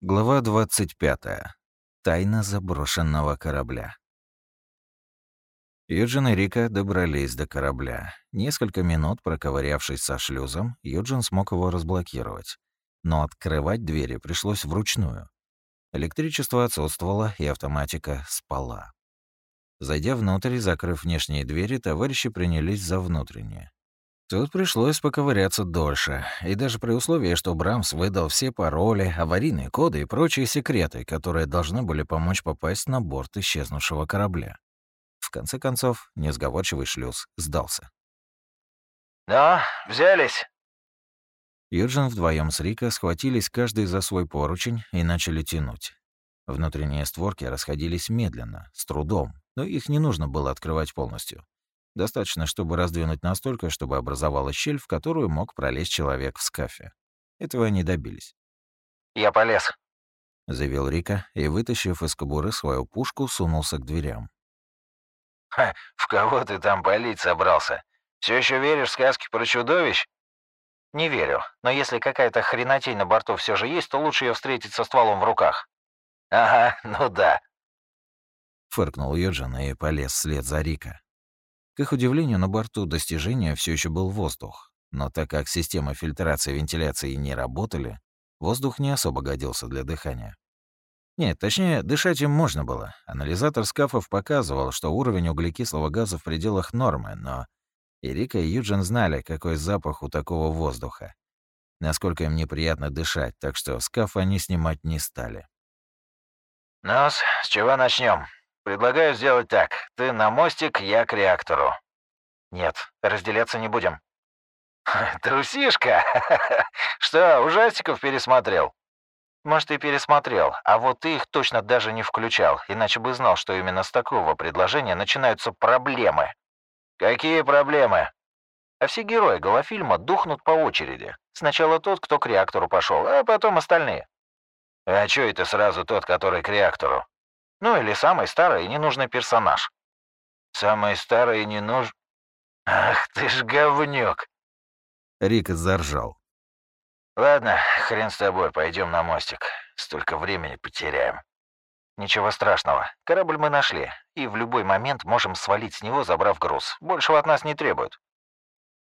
Глава 25. Тайна заброшенного корабля. Юджин и Рика добрались до корабля. Несколько минут проковырявшись со шлюзом, Юджин смог его разблокировать. Но открывать двери пришлось вручную. Электричество отсутствовало, и автоматика спала. Зайдя внутрь и закрыв внешние двери, товарищи принялись за внутренние. Тут пришлось поковыряться дольше, и даже при условии, что Брамс выдал все пароли, аварийные коды и прочие секреты, которые должны были помочь попасть на борт исчезнувшего корабля. В конце концов, несговорчивый шлюз сдался. «Ну, взялись?» Юджин вдвоем с Рика схватились каждый за свой поручень и начали тянуть. Внутренние створки расходились медленно, с трудом, но их не нужно было открывать полностью. Достаточно, чтобы раздвинуть настолько, чтобы образовалась щель, в которую мог пролезть человек в скафе. Этого они добились. «Я полез», — заявил Рика и, вытащив из кобуры свою пушку, сунулся к дверям. «Ха, в кого ты там палить собрался? Все еще веришь в сказки про чудовищ?» «Не верю, но если какая-то хренотень на борту все же есть, то лучше ее встретить со стволом в руках». «Ага, ну да», — фыркнул Юджин и полез вслед за Рика. К их удивлению, на борту достижения все еще был воздух, но так как системы фильтрации и вентиляции не работали, воздух не особо годился для дыхания. Нет, точнее, дышать им можно было. Анализатор скафов показывал, что уровень углекислого газа в пределах нормы, но и Рика, и Юджин знали, какой запах у такого воздуха. Насколько им неприятно дышать, так что скаф они снимать не стали. ну с чего начнем? Предлагаю сделать так. Ты на мостик, я к реактору. Нет, разделяться не будем. Трусишка? Что, ужастиков пересмотрел? Может, и пересмотрел, а вот ты их точно даже не включал, иначе бы знал, что именно с такого предложения начинаются проблемы. Какие проблемы? А все герои голофильма духнут по очереди. Сначала тот, кто к реактору пошел, а потом остальные. А чё это сразу тот, который к реактору? Ну или самый старый и ненужный персонаж. Самый старый и ненужный... Ах ты ж говнюк. Рик заржал. Ладно, хрен с тобой, пойдем на мостик. Столько времени потеряем. Ничего страшного. Корабль мы нашли, и в любой момент можем свалить с него, забрав груз. Большего от нас не требуют.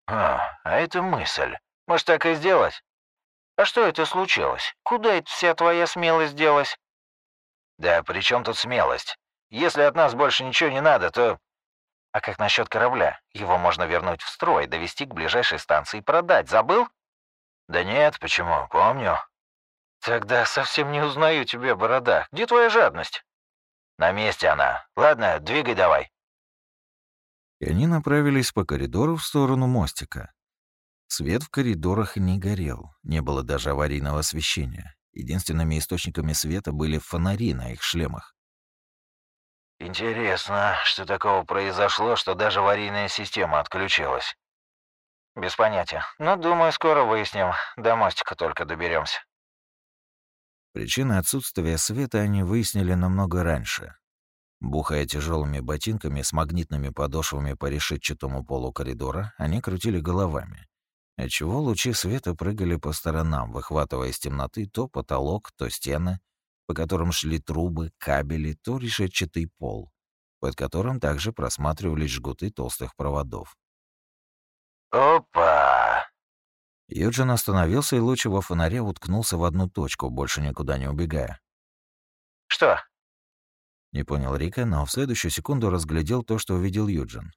А, а это мысль. Может, так и сделать? А что это случилось? Куда это вся твоя смелость делась? Да при чем тут смелость? Если от нас больше ничего не надо, то... А как насчет корабля? Его можно вернуть в строй, довести к ближайшей станции и продать. Забыл? Да нет, почему? Помню. Тогда совсем не узнаю тебя, борода. Где твоя жадность? На месте она. Ладно, двигай давай. И они направились по коридору в сторону мостика. Свет в коридорах не горел, не было даже аварийного освещения. Единственными источниками света были фонари на их шлемах. «Интересно, что такого произошло, что даже аварийная система отключилась?» «Без понятия. Но, думаю, скоро выясним. До мостика только доберемся. Причины отсутствия света они выяснили намного раньше. Бухая тяжелыми ботинками с магнитными подошвами по решетчатому полу коридора, они крутили головами отчего лучи света прыгали по сторонам, выхватывая из темноты то потолок, то стены, по которым шли трубы, кабели, то решетчатый пол, под которым также просматривались жгуты толстых проводов. «Опа!» Юджин остановился, и луч его фонаря уткнулся в одну точку, больше никуда не убегая. «Что?» Не понял Рика, но в следующую секунду разглядел то, что увидел Юджин.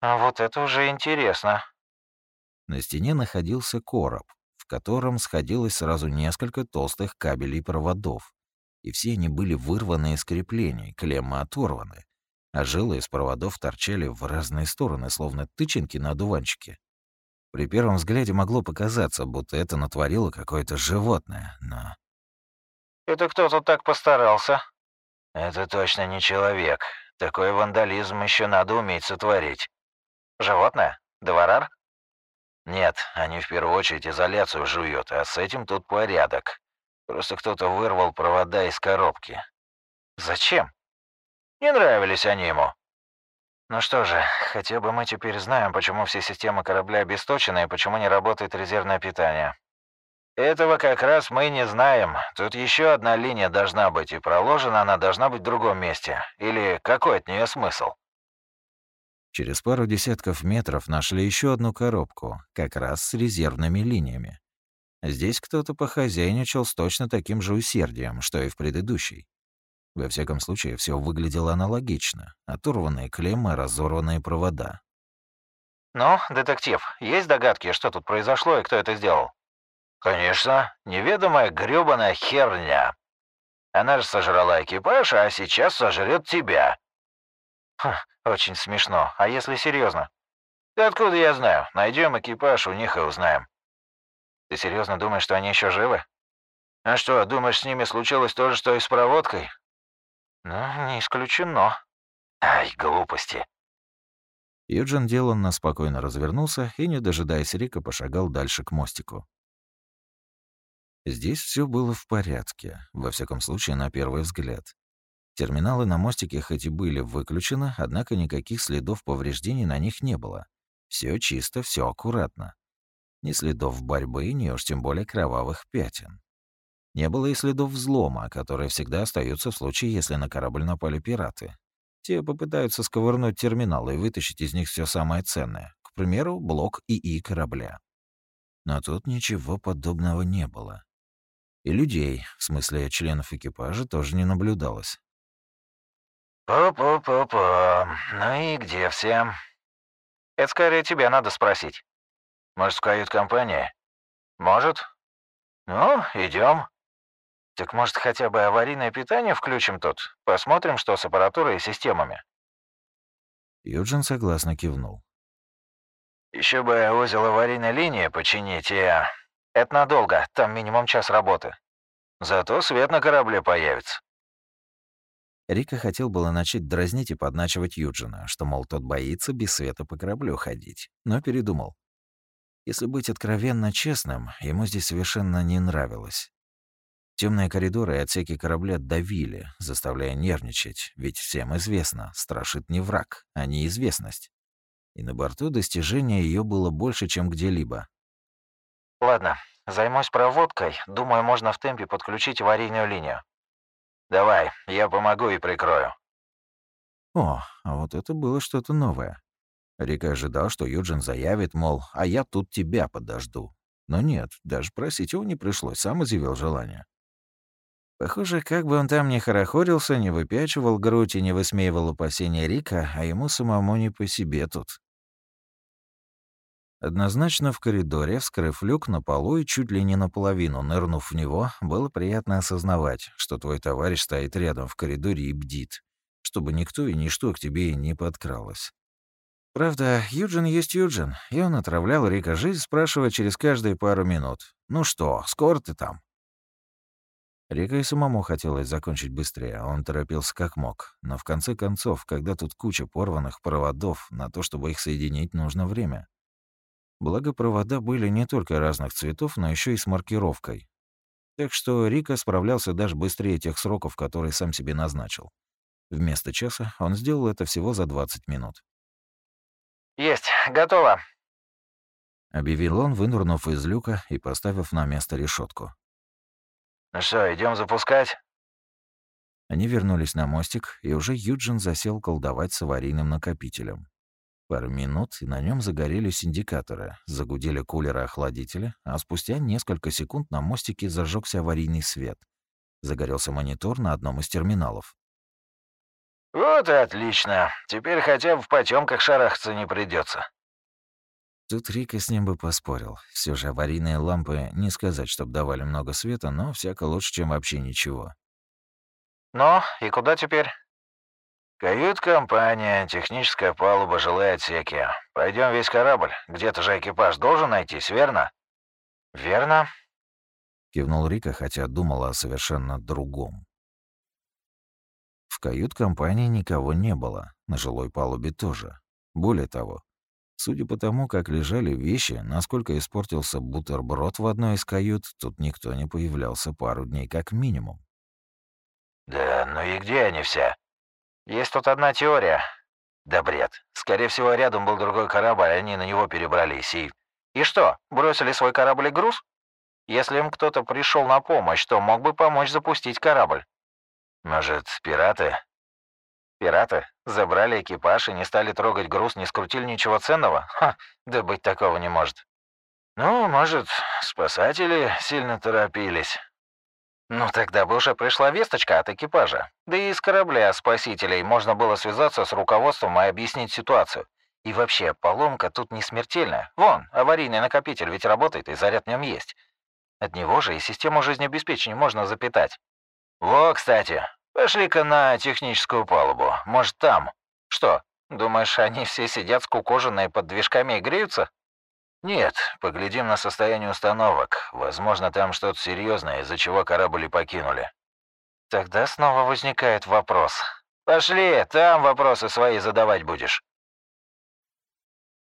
«А вот это уже интересно», на стене находился короб, в котором сходилось сразу несколько толстых кабелей и проводов, и все они были вырваны из креплений, клеммы оторваны, а жилы из проводов торчали в разные стороны, словно тычинки на одуванчике. При первом взгляде могло показаться, будто это натворило какое-то животное, но... «Это кто тут так постарался?» «Это точно не человек. Такой вандализм еще надо уметь сотворить». «Животное? Дворар?» Нет, они в первую очередь изоляцию жуют, а с этим тут порядок. Просто кто-то вырвал провода из коробки. Зачем? Не нравились они ему. Ну что же, хотя бы мы теперь знаем, почему все системы корабля обесточены и почему не работает резервное питание. Этого как раз мы не знаем. Тут еще одна линия должна быть, и проложена она должна быть в другом месте. Или какой от нее смысл? Через пару десятков метров нашли еще одну коробку, как раз с резервными линиями. Здесь кто-то похозяйничал с точно таким же усердием, что и в предыдущей. Во всяком случае, все выглядело аналогично. Оторванные клеммы, разорванные провода. «Ну, детектив, есть догадки, что тут произошло и кто это сделал?» «Конечно, неведомая грёбаная херня. Она же сожрала экипаж, а сейчас сожрет тебя». Хм, очень смешно. А если серьезно? Да откуда я знаю? Найдем экипаж у них и узнаем. Ты серьезно думаешь, что они еще живы? А что, думаешь, с ними случилось то же, что и с проводкой? Ну, не исключено. Ай, глупости. Юджин деланно спокойно развернулся и, не дожидаясь Рика, пошагал дальше к мостику. Здесь все было в порядке, во всяком случае, на первый взгляд. Терминалы на мостике хоть и были выключены, однако никаких следов повреждений на них не было. Все чисто, все аккуратно. Ни следов борьбы, ни уж тем более кровавых пятен. Не было и следов взлома, которые всегда остаются в случае, если на корабль напали пираты. Те попытаются сковырнуть терминалы и вытащить из них все самое ценное, к примеру, блок ИИ корабля. Но тут ничего подобного не было. И людей, в смысле членов экипажа, тоже не наблюдалось. «По-по-по-по. Ну и где все?» «Это скорее тебе надо спросить. Может, в кают-компании?» «Может?» «Ну, идем. «Так, может, хотя бы аварийное питание включим тут? Посмотрим, что с аппаратурой и системами». Юджин согласно кивнул. Еще бы узел аварийной линии починить, и... Это надолго, там минимум час работы. Зато свет на корабле появится. Рика хотел было начать дразнить и подначивать Юджина, что, мол, тот боится без света по кораблю ходить, но передумал. Если быть откровенно честным, ему здесь совершенно не нравилось. Темные коридоры и отсеки корабля давили, заставляя нервничать, ведь всем известно, страшит не враг, а неизвестность. И на борту достижения ее было больше, чем где-либо. «Ладно, займусь проводкой. Думаю, можно в темпе подключить аварийную линию. Давай, я помогу и прикрою». О, а вот это было что-то новое. Рика ожидал, что Юджин заявит, мол, а я тут тебя подожду. Но нет, даже просить его не пришлось, сам изъявил желание. Похоже, как бы он там ни хорохорился, не выпячивал грудь и не высмеивал опасения Рика, а ему самому не по себе тут. Однозначно в коридоре, вскрыв люк на полу и чуть ли не наполовину нырнув в него, было приятно осознавать, что твой товарищ стоит рядом в коридоре и бдит, чтобы никто и ничто к тебе не подкралось. Правда, Юджин есть Юджин, и он отравлял Рика жизнь, спрашивая через каждые пару минут. «Ну что, скоро ты там?» Рика и самому хотелось закончить быстрее, он торопился как мог. Но в конце концов, когда тут куча порванных проводов, на то, чтобы их соединить, нужно время. Благо, провода были не только разных цветов, но еще и с маркировкой. Так что Рика справлялся даже быстрее тех сроков, которые сам себе назначил. Вместо часа он сделал это всего за 20 минут. «Есть, готово», — объявил он, вынурнув из люка и поставив на место решетку. «Ну что, идем запускать?» Они вернулись на мостик, и уже Юджин засел колдовать с аварийным накопителем. Пару минут, и на нем загорелись индикаторы, загудели кулеры-охладители, а спустя несколько секунд на мостике зажегся аварийный свет. Загорелся монитор на одном из терминалов. «Вот и отлично. Теперь хотя бы в потемках шарахаться не придется. Тут Рика с ним бы поспорил. Все же аварийные лампы, не сказать, чтобы давали много света, но всяко лучше, чем вообще ничего. «Ну, и куда теперь?» «Кают-компания, техническая палуба, жилые отсеки. Пойдем весь корабль. Где-то же экипаж должен найтись, верно?» «Верно», — кивнул Рика, хотя думал о совершенно другом. В кают-компании никого не было, на жилой палубе тоже. Более того, Судя по тому, как лежали вещи, насколько испортился бутерброд в одной из кают, тут никто не появлялся пару дней как минимум. «Да, ну и где они все? Есть тут одна теория. Да бред. Скорее всего, рядом был другой корабль, они на него перебрались и... И что, бросили свой корабль и груз? Если им кто-то пришел на помощь, то мог бы помочь запустить корабль. Может, пираты? Пираты? Забрали экипаж и не стали трогать груз, не скрутили ничего ценного? Ха, да быть такого не может. Ну, может, спасатели сильно торопились. Ну, тогда бы уже пришла весточка от экипажа. Да и из корабля спасителей можно было связаться с руководством и объяснить ситуацию. И вообще, поломка тут не смертельная. Вон, аварийный накопитель ведь работает, и заряд в нем есть. От него же и систему жизнеобеспечения можно запитать. Во, кстати, пошли-ка на техническую палубу. Может, там. Что, думаешь, они все сидят скукоженные под движками и греются? Нет, поглядим на состояние установок. Возможно, там что-то серьезное, из-за чего корабль и покинули. Тогда снова возникает вопрос. Пошли, там вопросы свои задавать будешь.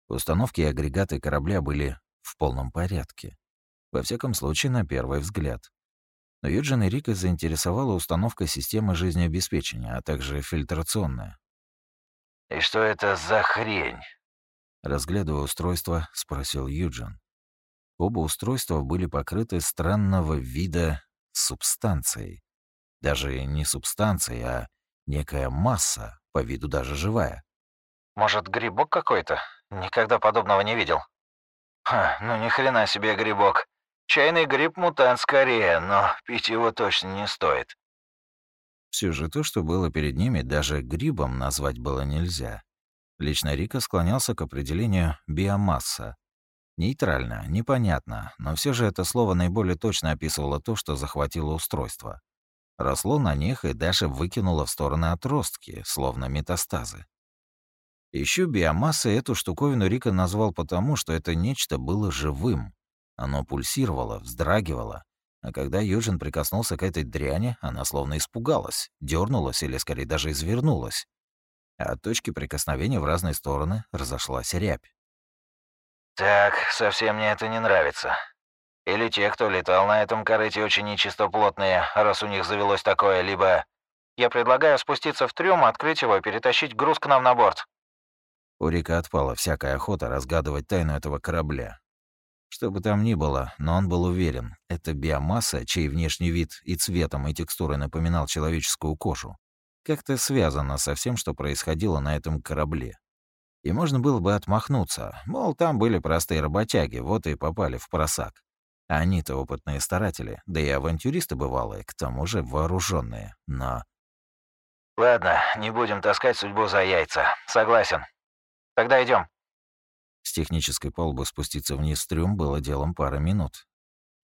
Установки и агрегаты корабля были в полном порядке. Во всяком случае, на первый взгляд. Но Юджин и Рика заинтересовала установка системы жизнеобеспечения, а также фильтрационная. «И что это за хрень?» Разглядывая устройство, спросил Юджин. Оба устройства были покрыты странного вида субстанцией. Даже не субстанцией, а некая масса, по виду даже живая. «Может, грибок какой-то? Никогда подобного не видел». «Ха, ну ни хрена себе грибок. Чайный гриб-мутант скорее, но пить его точно не стоит». Все же то, что было перед ними, даже грибом назвать было нельзя. Лично Рика склонялся к определению «биомасса». Нейтрально, непонятно, но все же это слово наиболее точно описывало то, что захватило устройство. Росло на них и даже выкинуло в стороны отростки, словно метастазы. Еще биомассой эту штуковину Рика назвал потому, что это нечто было живым. Оно пульсировало, вздрагивало. А когда Юджин прикоснулся к этой дряни, она словно испугалась, дернулась или скорее даже извернулась от точки прикосновения в разные стороны разошлась рябь. «Так, совсем мне это не нравится. Или те, кто летал на этом корыте, очень нечистоплотные, раз у них завелось такое, либо... Я предлагаю спуститься в трюм, открыть его и перетащить груз к нам на борт». У Рика отпала всякая охота разгадывать тайну этого корабля. Что бы там ни было, но он был уверен, это биомасса, чей внешний вид и цветом и текстурой напоминал человеческую кожу, как-то связано со всем, что происходило на этом корабле. И можно было бы отмахнуться, мол, там были простые работяги, вот и попали в просак. А они-то опытные старатели, да и авантюристы бывалые, к тому же вооруженные. Но... Ладно, не будем таскать судьбу за яйца. Согласен. Тогда идем. С технической полбы спуститься вниз в трюм было делом пары минут.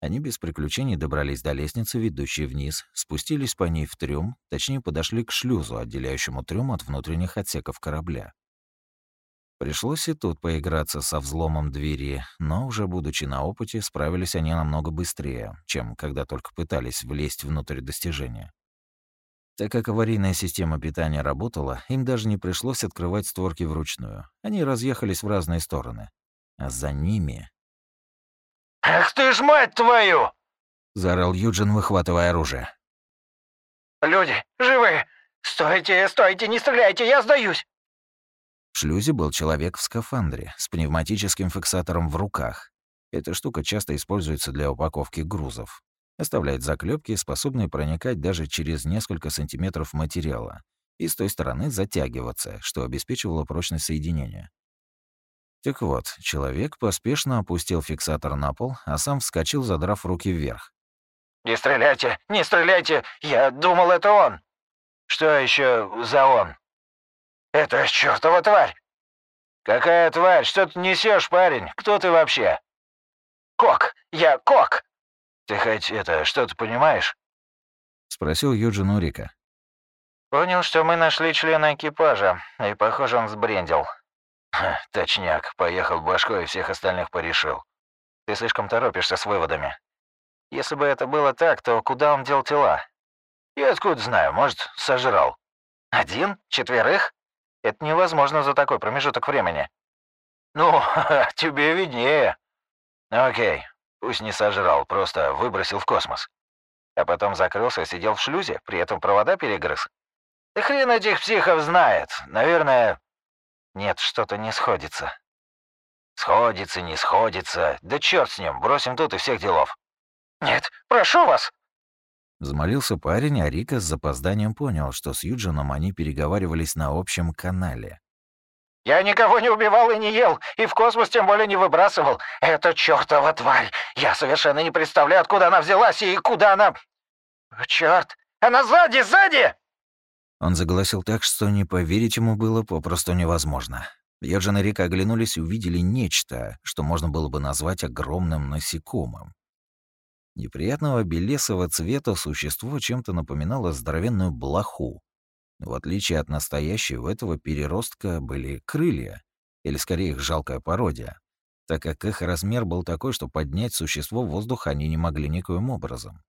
Они без приключений добрались до лестницы, ведущей вниз, спустились по ней в трюм, точнее подошли к шлюзу, отделяющему трюм от внутренних отсеков корабля. Пришлось и тут поиграться со взломом двери, но уже будучи на опыте, справились они намного быстрее, чем когда только пытались влезть внутрь достижения. Так как аварийная система питания работала, им даже не пришлось открывать створки вручную. Они разъехались в разные стороны. А за ними «Ах ты ж мать твою!» — заорал Юджин, выхватывая оружие. «Люди, живы! Стойте, стойте, не стреляйте, я сдаюсь!» В шлюзе был человек в скафандре с пневматическим фиксатором в руках. Эта штука часто используется для упаковки грузов. Оставляет заклепки, способные проникать даже через несколько сантиметров материала, и с той стороны затягиваться, что обеспечивало прочность соединения. Так вот, человек поспешно опустил фиксатор на пол, а сам вскочил, задрав руки вверх. «Не стреляйте! Не стреляйте! Я думал, это он!» «Что еще за он?» «Это чертова тварь!» «Какая тварь? Что ты несешь, парень? Кто ты вообще?» «Кок! Я Кок!» «Ты хоть это, что ты понимаешь?» — спросил Юджин Урика. «Понял, что мы нашли члена экипажа, и, похоже, он сбрендил. Точняк, поехал башкой и всех остальных порешил. Ты слишком торопишься с выводами. Если бы это было так, то куда он дел тела? Я откуда знаю, может, сожрал. Один? Четверых? Это невозможно за такой промежуток времени. Ну, тебе виднее. Окей, пусть не сожрал, просто выбросил в космос. А потом закрылся и сидел в шлюзе, при этом провода перегрыз. Да хрен этих психов знает. Наверное, нет, что-то не сходится. Сходится, не сходится. Да черт с ним, бросим тут и всех делов. Нет, прошу вас!» Взмолился парень, а Рика с запозданием понял, что с Юджином они переговаривались на общем канале. «Я никого не убивал и не ел, и в космос тем более не выбрасывал. Это чертова тварь! Я совершенно не представляю, откуда она взялась и куда она... Черт! Она сзади, сзади!» Он заголосил так, что не поверить ему было попросту невозможно. Юджин и Рика оглянулись и увидели нечто, что можно было бы назвать огромным насекомым. Неприятного белесого цвета существо чем-то напоминало здоровенную блоху. В отличие от настоящей, у этого переростка были крылья, или скорее их жалкая пародия, так как их размер был такой, что поднять существо в воздух они не могли никоим образом.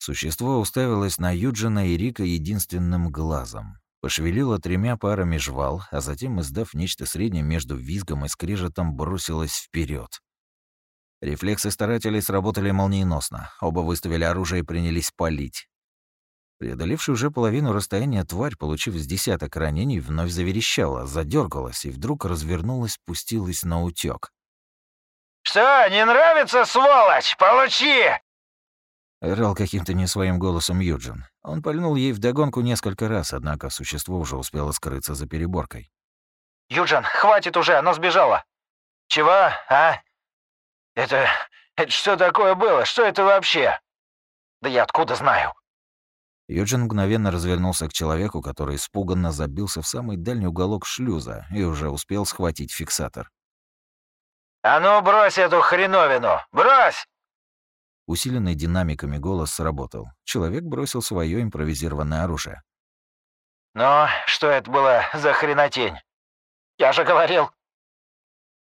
Существо уставилось на Юджина и Рика единственным глазом, пошевелило тремя парами жвал, а затем, издав нечто среднее между визгом и скрежетом, бросилось вперед. Рефлексы старателей сработали молниеносно. Оба выставили оружие и принялись палить. Преодолевший уже половину расстояния тварь, получив с десяток ранений, вновь заверещала, задергалась и вдруг развернулась, пустилась на утёк. «Что, не нравится, сволочь? Получи!» Орал каким-то не своим голосом Юджин. Он пальнул ей вдогонку несколько раз, однако существо уже успело скрыться за переборкой. «Юджин, хватит уже, оно сбежало!» «Чего, а? Это... это что такое было? Что это вообще? Да я откуда знаю?» Юджин мгновенно развернулся к человеку, который испуганно забился в самый дальний уголок шлюза и уже успел схватить фиксатор. «А ну, брось эту хреновину! Брось!» Усиленный динамиками голос сработал. Человек бросил свое импровизированное оружие. «Ну, что это было за хренотень? Я же говорил,